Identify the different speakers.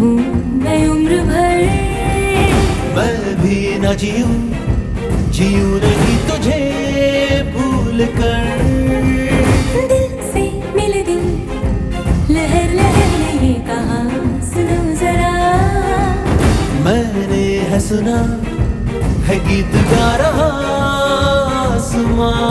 Speaker 1: रहूँ मैं उम्र भर।
Speaker 2: मैं भी न जीऊं जीऊं नहीं तुझे भूल कर
Speaker 1: दिल से लहर जरा।
Speaker 2: मैंने है सुना है गीत गा रहा आसमां।